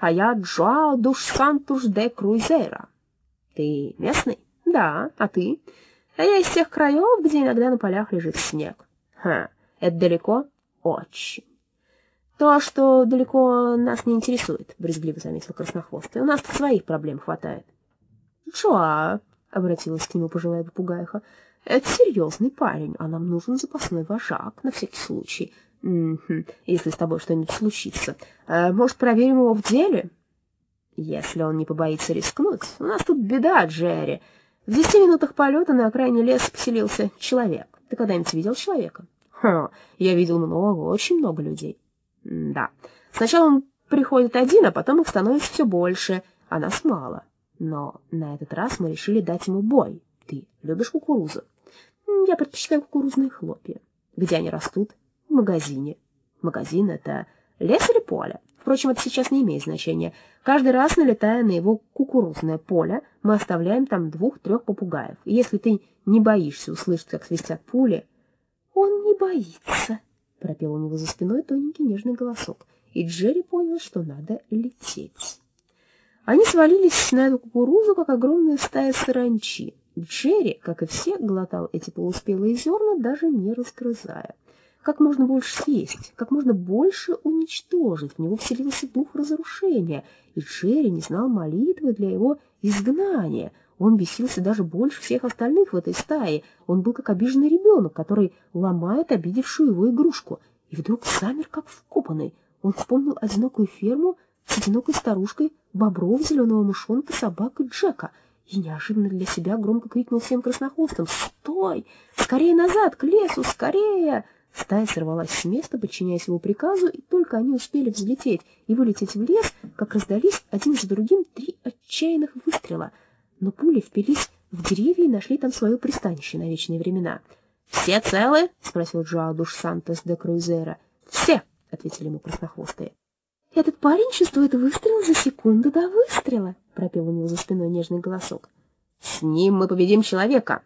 а я Джоао душ Сантуш де Круизера. Ты местный? Да, а ты? А я из тех краев, где иногда на полях лежит снег. Ха, это далеко? Очень. То, что далеко нас не интересует, брезгливо заметил Краснохвостый. У нас своих проблем хватает. Джоа, обратилась к нему пожилая попугайха, это серьезный парень, а нам нужен запасной вожак на всякий случай. Если с тобой что-нибудь случится. А, может, проверим его в деле? Если он не побоится рискнуть. У нас тут беда, Джерри. В десяти минутах полета на окраине леса поселился человек. Ты когда-нибудь видел человека? Ха, я видел много, очень много людей. да. Сначала он приходит один, а потом их становится все больше, а нас мало. Но на этот раз мы решили дать ему бой. Ты любишь кукурузу? Я предпочитаю кукурузные хлопья. Где они растут? Магазине. Магазин — это лес или поле? Впрочем, это сейчас не имеет значения. Каждый раз, налетая на его кукурузное поле, мы оставляем там двух-трех попугаев. И если ты не боишься услышать, как свистят пули... — Он не боится, — пропел у него за спиной тоненький нежный голосок. И Джерри понял, что надо лететь. Они свалились на эту кукурузу, как огромная стая саранчи. Джерри, как и все, глотал эти полуспелые зерна, даже не разгрызая как можно больше съесть, как можно больше уничтожить. В него вселился дух разрушения, и Джерри не знал молитвы для его изгнания. Он бесился даже больше всех остальных в этой стае. Он был как обиженный ребенок, который ломает обидевшую его игрушку. И вдруг замер, как вкопанный. Он вспомнил одинокую ферму с одинокой старушкой, бобров, зеленого мышонка, собак Джека — и неожиданно для себя громко крикнул всем краснохвостым «Стой! Скорее назад, к лесу, скорее!» Стая сорвалась с места, подчиняясь его приказу, и только они успели взлететь и вылететь в лес, как раздались один за другим три отчаянных выстрела. Но пули впились в деревья и нашли там свое пристанище на вечные времена. «Все целы?» — спросил Джоа Душ Сантос де Круизера. «Все!» — ответили ему краснохвостые. «Этот парень чувствует выстрел за секунду до выстрела», — пропел у него за спиной нежный голосок. «С ним мы победим человека!»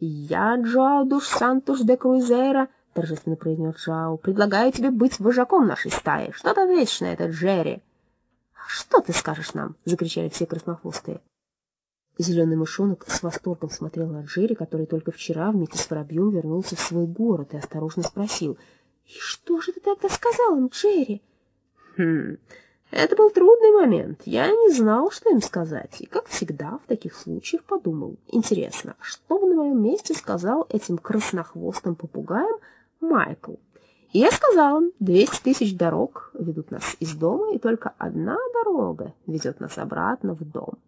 «Я Джоа Душ Сантос де Круизера», — торжественно произнес Джао. — Предлагаю тебе быть вожаком нашей стаи. Что ответишь на это, Джерри? — Что ты скажешь нам? — закричали все краснохвостые. Зеленый мышонок с восторгом смотрел на Джерри, который только вчера вместе с воробьем вернулся в свой город и осторожно спросил. — И что же ты тогда сказал им, Джерри? — Хм... Это был трудный момент. Я не знал, что им сказать. И, как всегда, в таких случаях подумал. Интересно, что бы на моем месте сказал этим краснохвостым попугаям Майкл. И я сказал им, 200 тысяч дорог ведут нас из дома, и только одна дорога ведет нас обратно в дом.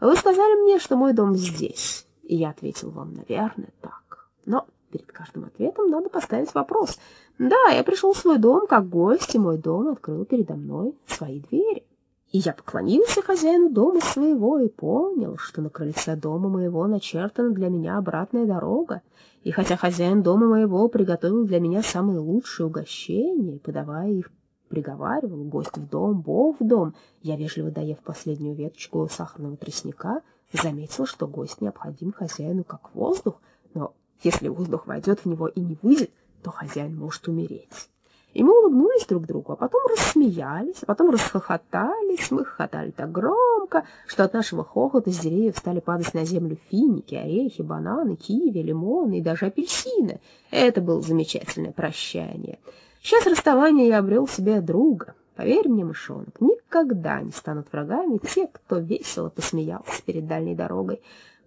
Вы сказали мне, что мой дом здесь, и я ответил вам, наверное, так. Но перед каждым ответом надо поставить вопрос. Да, я пришел в свой дом как гость, и мой дом открыл передо мной свои двери. И я поклонился хозяину дома своего и понял, что на крыльце дома моего начертана для меня обратная дорога, и хотя хозяин дома моего приготовил для меня самые лучшие угощения, подавая их, приговаривал гость в дом, бог в дом, я, вежливо доев последнюю веточку сахарного тростника, заметил, что гость необходим хозяину как воздух, но если воздух войдет в него и не выйдет, то хозяин может умереть. И мы улыбнулись друг другу, а потом рассмеялись, а потом расхохотались. Мы хохотали так громко, что от нашего хохота с деревьев стали падать на землю финики, орехи, бананы, киви, лимоны и даже апельсины. Это было замечательное прощание. Сейчас расставания я обрел себе друга. Поверь мне, мышонок, никогда не станут врагами те, кто весело посмеялся перед дальней дорогой.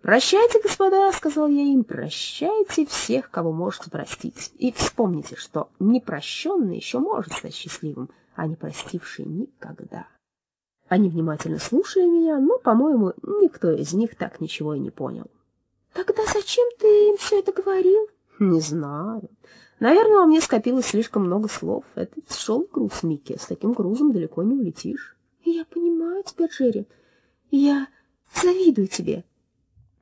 «Прощайте, господа», — сказал я им, — «прощайте всех, кого можете простить. И вспомните, что непрощенный еще может стать счастливым, а не простивший никогда». Они внимательно слушали меня, но, по-моему, никто из них так ничего и не понял. «Тогда зачем ты им все это говорил?» «Не знаю. Наверное, во мне скопилось слишком много слов. Это тяжелый груз, Микки. С таким грузом далеко не улетишь». «Я понимаю тебя, Джерри. Я завидую тебе»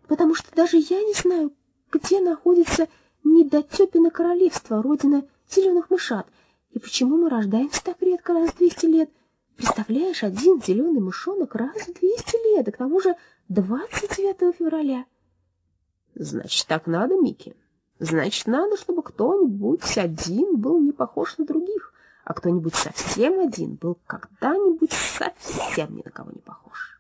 потому что даже я не знаю, где находится недотепино королевство, родина зеленых мышат, и почему мы рождаемся так редко раз в двести лет. Представляешь, один зеленый мышонок раз в двести лет, и к тому же 29 февраля. Значит, так надо, Микки. Значит, надо, чтобы кто-нибудь один был не похож на других. а кто-нибудь совсем один был когда-нибудь совсем ни на кого не похож.